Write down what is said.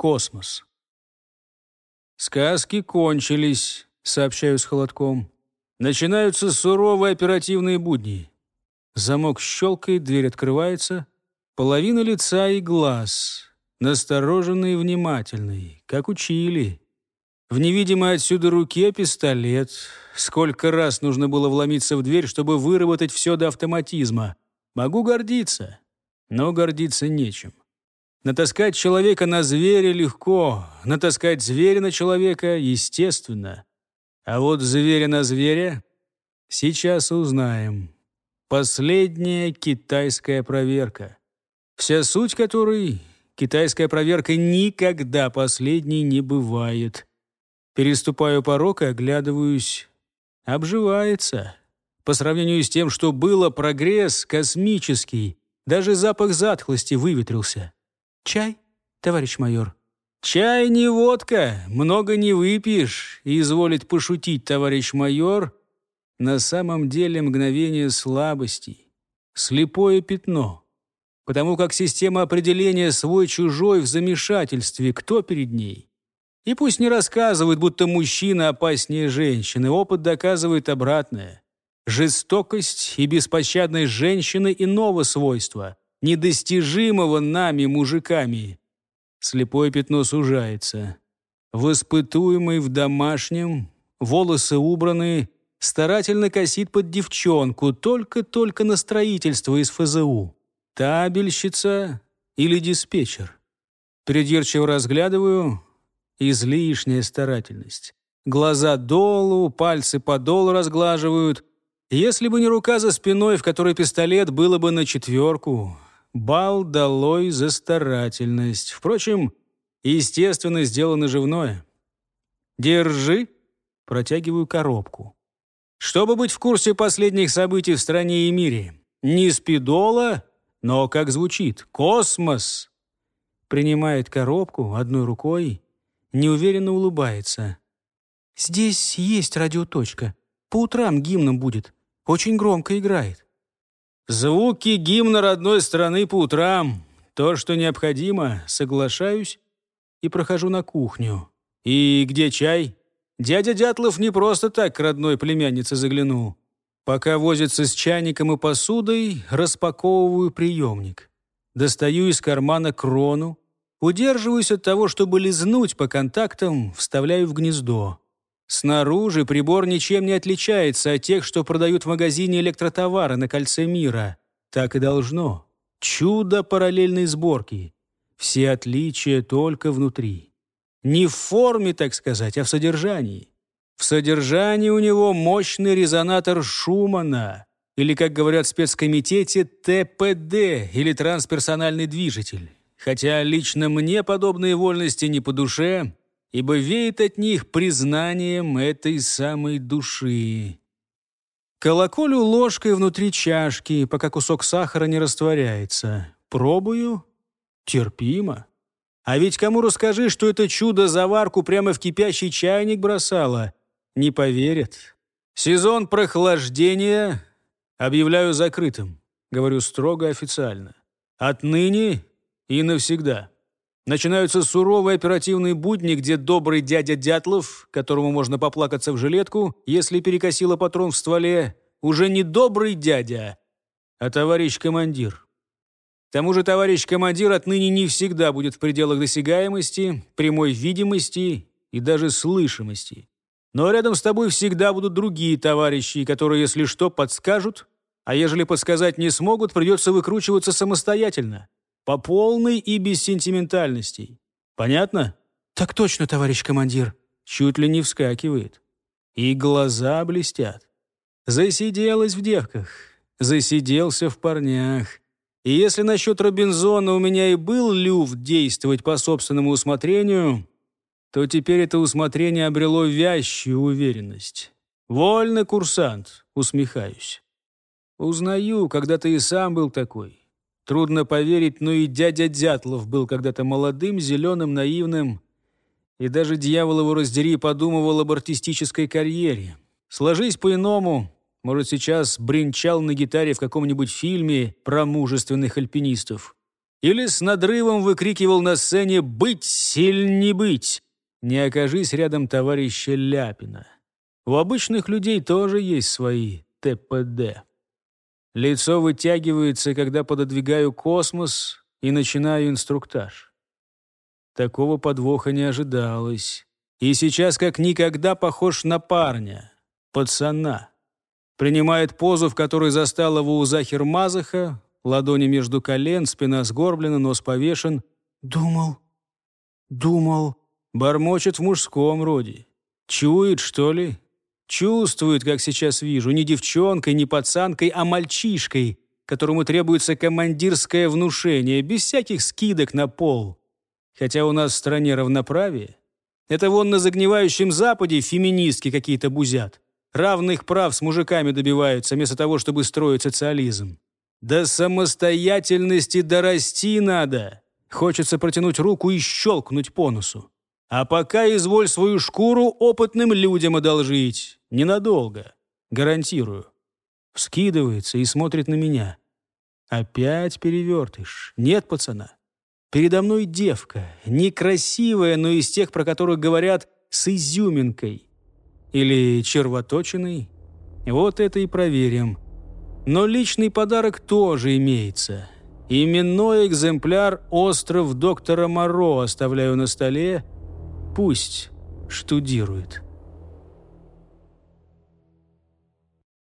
Космос. Сказки кончились, сообщаю с холодком. Начинаются суровые оперативные будни. Замок щелкает, дверь открывается. Половина лица и глаз. Настороженный и внимательный, как учили. В невидимой отсюда руке пистолет. Сколько раз нужно было вломиться в дверь, чтобы выработать все до автоматизма. Могу гордиться, но гордиться нечем. Натаскать человека на зверя легко, натаскать зверя на человека естественно. А вот зверя на зверя сейчас узнаем. Последняя китайская проверка. Вся суть которой — китайская проверка никогда последней не бывает. Переступаю порог и оглядываюсь. Обживается. По сравнению с тем, что было, прогресс космический. Даже запах затхлости выветрился. «Чай, товарищ майор?» «Чай не водка, много не выпьешь», — изволит пошутить товарищ майор. На самом деле мгновение слабости, слепое пятно. Потому как система определения свой-чужой в замешательстве, кто перед ней. И пусть не рассказывают, будто мужчина опаснее женщины, опыт доказывает обратное. Жестокость и беспощадность женщины иного свойства недостижимого нами, мужиками. Слепое пятно сужается. Воспытуемый в домашнем, волосы убраны, старательно косит под девчонку, только-только на строительство из ФЗУ. Табельщица или диспетчер? Придирчиво разглядываю. Излишняя старательность. Глаза долу, пальцы подол разглаживают. Если бы не рука за спиной, в которой пистолет, было бы на четверку. Бал долой за старательность. Впрочем, естественно, сделано живное. «Держи!» — протягиваю коробку. Чтобы быть в курсе последних событий в стране и мире. Не спидола, но, как звучит, космос. Принимает коробку одной рукой, неуверенно улыбается. «Здесь есть радиоточка. По утрам гимном будет. Очень громко играет». Звуки гимна родной страны по утрам. То, что необходимо, соглашаюсь и прохожу на кухню. И где чай? Дядя Дятлов не просто так к родной племяннице заглянул. Пока возится с чайником и посудой, распаковываю приемник. Достаю из кармана крону, удерживаюсь от того, чтобы лизнуть по контактам, вставляю в гнездо. Снаружи прибор ничем не отличается от тех, что продают в магазине электротовара на кольце мира. Так и должно. Чудо параллельной сборки. Все отличия только внутри. Не в форме, так сказать, а в содержании. В содержании у него мощный резонатор Шумана, или, как говорят в спецкомитете, ТПД, или трансперсональный движитель. Хотя лично мне подобные вольности не по душе, ибо веет от них признанием этой самой души. Колоколю ложкой внутри чашки, пока кусок сахара не растворяется. Пробую. Терпимо. А ведь кому расскажи, что это чудо-заварку прямо в кипящий чайник бросала, не поверят. Сезон прохлаждения объявляю закрытым. Говорю строго официально. Отныне и навсегда. Начинаются суровые оперативные будни, где добрый дядя Дятлов, которому можно поплакаться в жилетку, если перекосило патрон в стволе, уже не добрый дядя, а товарищ командир. К тому же товарищ командир отныне не всегда будет в пределах досягаемости, прямой видимости и даже слышимости. Но рядом с тобой всегда будут другие товарищи, которые, если что, подскажут, а ежели подсказать не смогут, придется выкручиваться самостоятельно. По полной и без сентиментальностей. Понятно? Так точно, товарищ командир. Чуть ли не вскакивает. И глаза блестят. Засиделась в девках. Засиделся в парнях. И если насчет Робинзона у меня и был люфт действовать по собственному усмотрению, то теперь это усмотрение обрело вязчую уверенность. «Вольно, курсант», — усмехаюсь. Узнаю, когда ты и сам был такой. Трудно поверить, но и дядя Дятлов был когда-то молодым, зеленым, наивным. И даже дьявол его раздери подумывал об артистической карьере. Сложись по-иному, может, сейчас бренчал на гитаре в каком-нибудь фильме про мужественных альпинистов. или с надрывом выкрикивал на сцене «Быть, силь не быть!» Не окажись рядом товарища Ляпина. У обычных людей тоже есть свои ТПД. Лицо вытягивается, когда пододвигаю космос и начинаю инструктаж. Такого подвоха не ожидалось. И сейчас как никогда похож на парня, пацана. Принимает позу, в которой застал его у Захир Мазаха, ладони между колен, спина сгорблена, нос повешен. «Думал, думал», бормочет в мужском роде. Чует, что ли? Чувствует, как сейчас вижу, не девчонкой, не пацанкой, а мальчишкой, которому требуется командирское внушение, без всяких скидок на пол. Хотя у нас в стране равноправие. Это вон на загнивающем Западе феминистки какие-то бузят. Равных прав с мужиками добиваются, вместо того, чтобы строить социализм. До самостоятельности дорасти надо. Хочется протянуть руку и щелкнуть по носу. А пока изволь свою шкуру опытным людям одолжить. Ненадолго. Гарантирую. Вскидывается и смотрит на меня. Опять перевертыш. Нет пацана. Передо мной девка, некрасивая, но из тех, про которых говорят с изюминкой. Или червоточиной. Вот это и проверим. Но личный подарок тоже имеется. Именной экземпляр «Остров доктора Моро» оставляю на столе. Пусть штудирует.